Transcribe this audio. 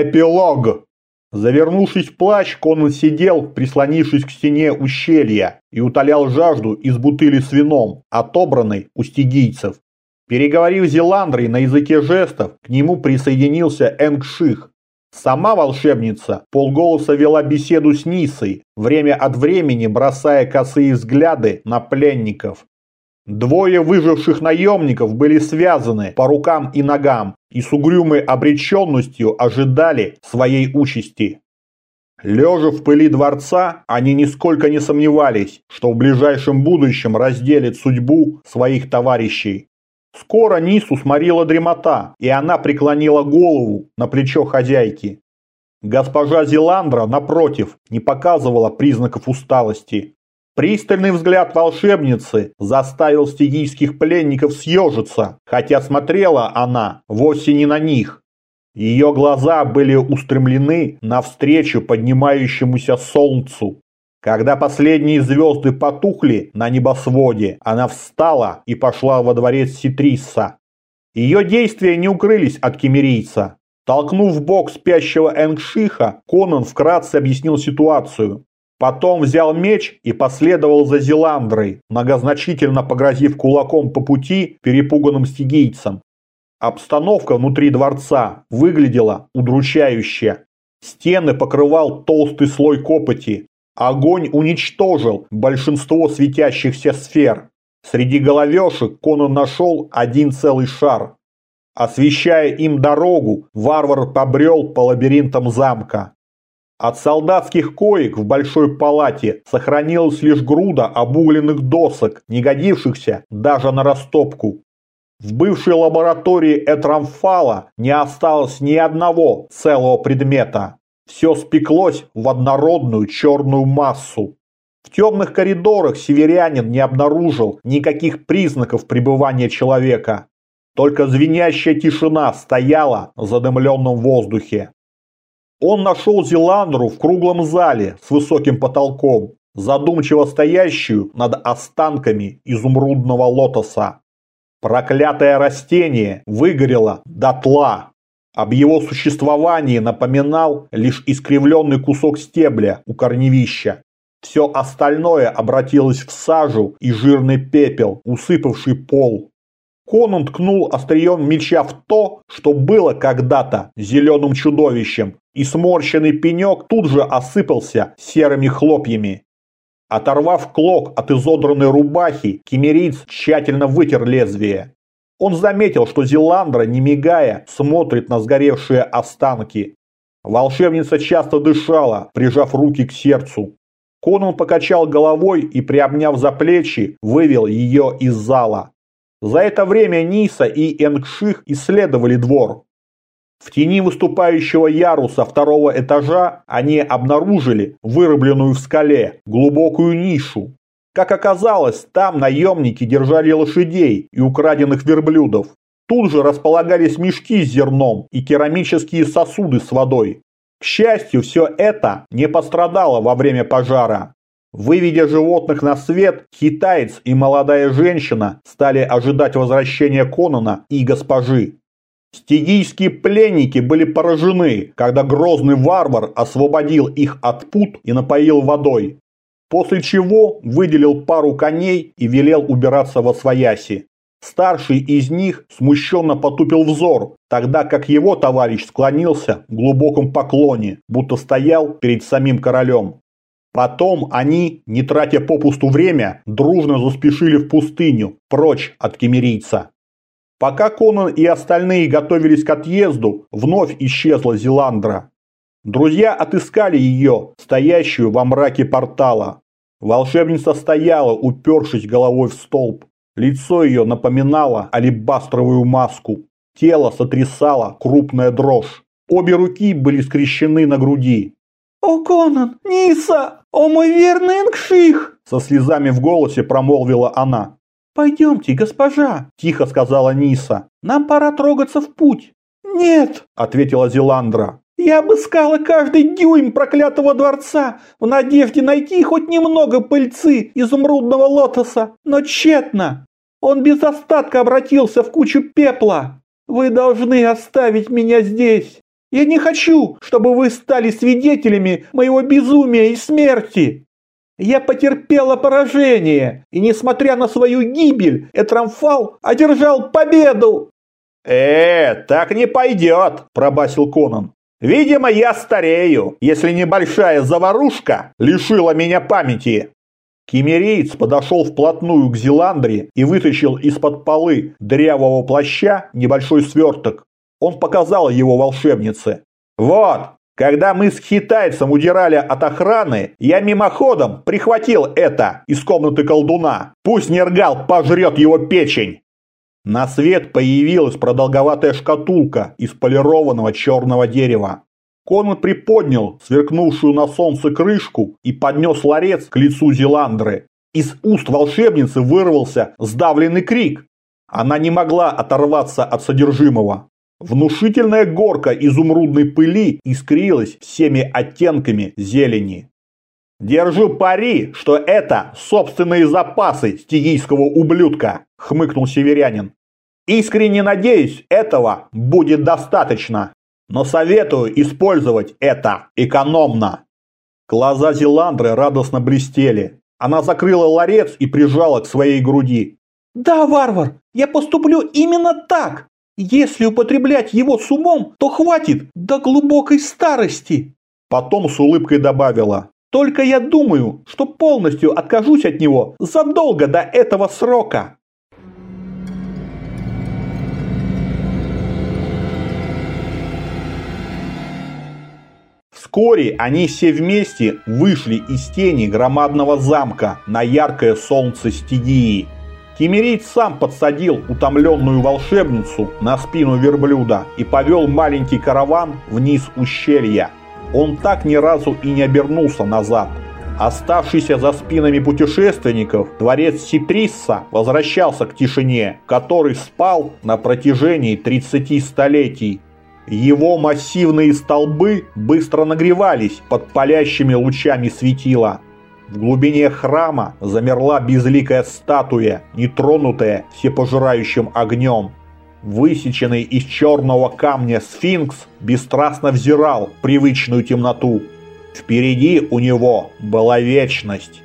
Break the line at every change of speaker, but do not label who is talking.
Эпилог. Завернувшись в плащ, Конан сидел, прислонившись к стене ущелья, и утолял жажду из бутыли с вином, отобранной у стигийцев. Переговорив Зеландрой на языке жестов, к нему присоединился Энгших. Сама волшебница полголоса вела беседу с Нисой, время от времени бросая косые взгляды на пленников. Двое выживших наемников были связаны по рукам и ногам и с угрюмой обреченностью ожидали своей участи. Лежа в пыли дворца, они нисколько не сомневались, что в ближайшем будущем разделят судьбу своих товарищей. Скоро Нису сморила дремота, и она преклонила голову на плечо хозяйки. Госпожа Зеландра, напротив, не показывала признаков усталости. Пристальный взгляд волшебницы заставил стигийских пленников съежиться, хотя смотрела она вовсе не на них. Ее глаза были устремлены навстречу поднимающемуся солнцу. Когда последние звезды потухли на небосводе, она встала и пошла во дворец Ситрисса. Ее действия не укрылись от кемерийца. Толкнув бок спящего Энгшиха, Конан вкратце объяснил ситуацию. Потом взял меч и последовал за Зеландрой, многозначительно погрозив кулаком по пути перепуганным стигийцам. Обстановка внутри дворца выглядела удручающе. Стены покрывал толстый слой копоти. Огонь уничтожил большинство светящихся сфер. Среди головешек Конан нашел один целый шар. Освещая им дорогу, варвар побрел по лабиринтам замка. От солдатских коек в большой палате сохранилась лишь груда обугленных досок, не годившихся даже на растопку. В бывшей лаборатории Этрамфала не осталось ни одного целого предмета. Все спеклось в однородную черную массу. В темных коридорах северянин не обнаружил никаких признаков пребывания человека. Только звенящая тишина стояла в задымленном воздухе. Он нашел Зеландру в круглом зале с высоким потолком, задумчиво стоящую над останками изумрудного лотоса. Проклятое растение выгорело дотла. Об его существовании напоминал лишь искривленный кусок стебля у корневища. Все остальное обратилось в сажу и жирный пепел, усыпавший пол. Конан ткнул острием меча в то, что было когда-то зеленым чудовищем, и сморщенный пенек тут же осыпался серыми хлопьями. Оторвав клок от изодранной рубахи, кемериц тщательно вытер лезвие. Он заметил, что Зеландра, не мигая, смотрит на сгоревшие останки. Волшебница часто дышала, прижав руки к сердцу. Конан покачал головой и, приобняв за плечи, вывел ее из зала. За это время Ниса и Энгших исследовали двор. В тени выступающего яруса второго этажа они обнаружили вырубленную в скале глубокую нишу. Как оказалось, там наемники держали лошадей и украденных верблюдов. Тут же располагались мешки с зерном и керамические сосуды с водой. К счастью, все это не пострадало во время пожара. Выведя животных на свет, китаец и молодая женщина стали ожидать возвращения Конона и госпожи. Стигийские пленники были поражены, когда грозный варвар освободил их от пут и напоил водой. После чего выделил пару коней и велел убираться во свояси. Старший из них смущенно потупил взор, тогда как его товарищ склонился в глубоком поклоне, будто стоял перед самим королем. Потом они, не тратя попусту время, дружно заспешили в пустыню, прочь от кемерийца. Пока Конан и остальные готовились к отъезду, вновь исчезла Зеландра. Друзья отыскали ее, стоящую во мраке портала. Волшебница стояла, упершись головой в столб. Лицо ее напоминало алебастровую маску. Тело сотрясало крупная дрожь. Обе руки были скрещены на груди.
«О, Конан! Ниса! О, мой верный Энгших!»
Со слезами в голосе промолвила она.
«Пойдемте, госпожа», – тихо сказала Ниса. «Нам пора трогаться в путь». «Нет», – ответила Зеландра. «Я обыскала каждый дюйм проклятого дворца в надежде найти хоть немного пыльцы изумрудного лотоса, но тщетно. Он без остатка обратился в кучу пепла. Вы должны оставить меня здесь. Я не хочу, чтобы вы стали свидетелями моего безумия и смерти. Я потерпела поражение, и несмотря на свою гибель, Этрамфал одержал победу.
«Э, так не пойдет», – пробасил Конан. «Видимо, я старею, если небольшая заварушка лишила меня памяти». Кемерийц подошел вплотную к Зеландре и вытащил из-под полы дрявого плаща небольшой сверток. Он показал его волшебнице. «Вот, когда мы с китайцем удирали от охраны, я мимоходом прихватил это из комнаты колдуна. Пусть Нергал пожрет его печень». На свет появилась продолговатая шкатулка из полированного черного дерева. Конан приподнял сверкнувшую на солнце крышку и поднес ларец к лицу Зеландры. Из уст волшебницы вырвался сдавленный крик. Она не могла оторваться от содержимого. Внушительная горка изумрудной пыли искрилась всеми оттенками зелени. «Держу пари, что это собственные запасы стигийского ублюдка», – хмыкнул северянин. «Искренне надеюсь, этого будет достаточно, но советую использовать это экономно». Глаза Зеландры радостно блестели. Она закрыла ларец и прижала к своей груди.
«Да, варвар, я поступлю именно так. Если употреблять его с умом, то хватит до глубокой старости.
Потом с улыбкой добавила.
Только я думаю, что полностью откажусь от него задолго до этого срока.
Вскоре они все вместе вышли из тени громадного замка на яркое солнце Стигии. Кемерийц сам подсадил утомленную волшебницу на спину верблюда и повел маленький караван вниз ущелья. Он так ни разу и не обернулся назад. Оставшийся за спинами путешественников, дворец Ситрисса возвращался к тишине, который спал на протяжении 30 столетий. Его массивные столбы быстро нагревались под палящими лучами светила. В глубине храма замерла безликая статуя, нетронутая всепожирающим огнем. Высеченный из черного камня сфинкс бесстрастно взирал в привычную темноту. Впереди у него была вечность.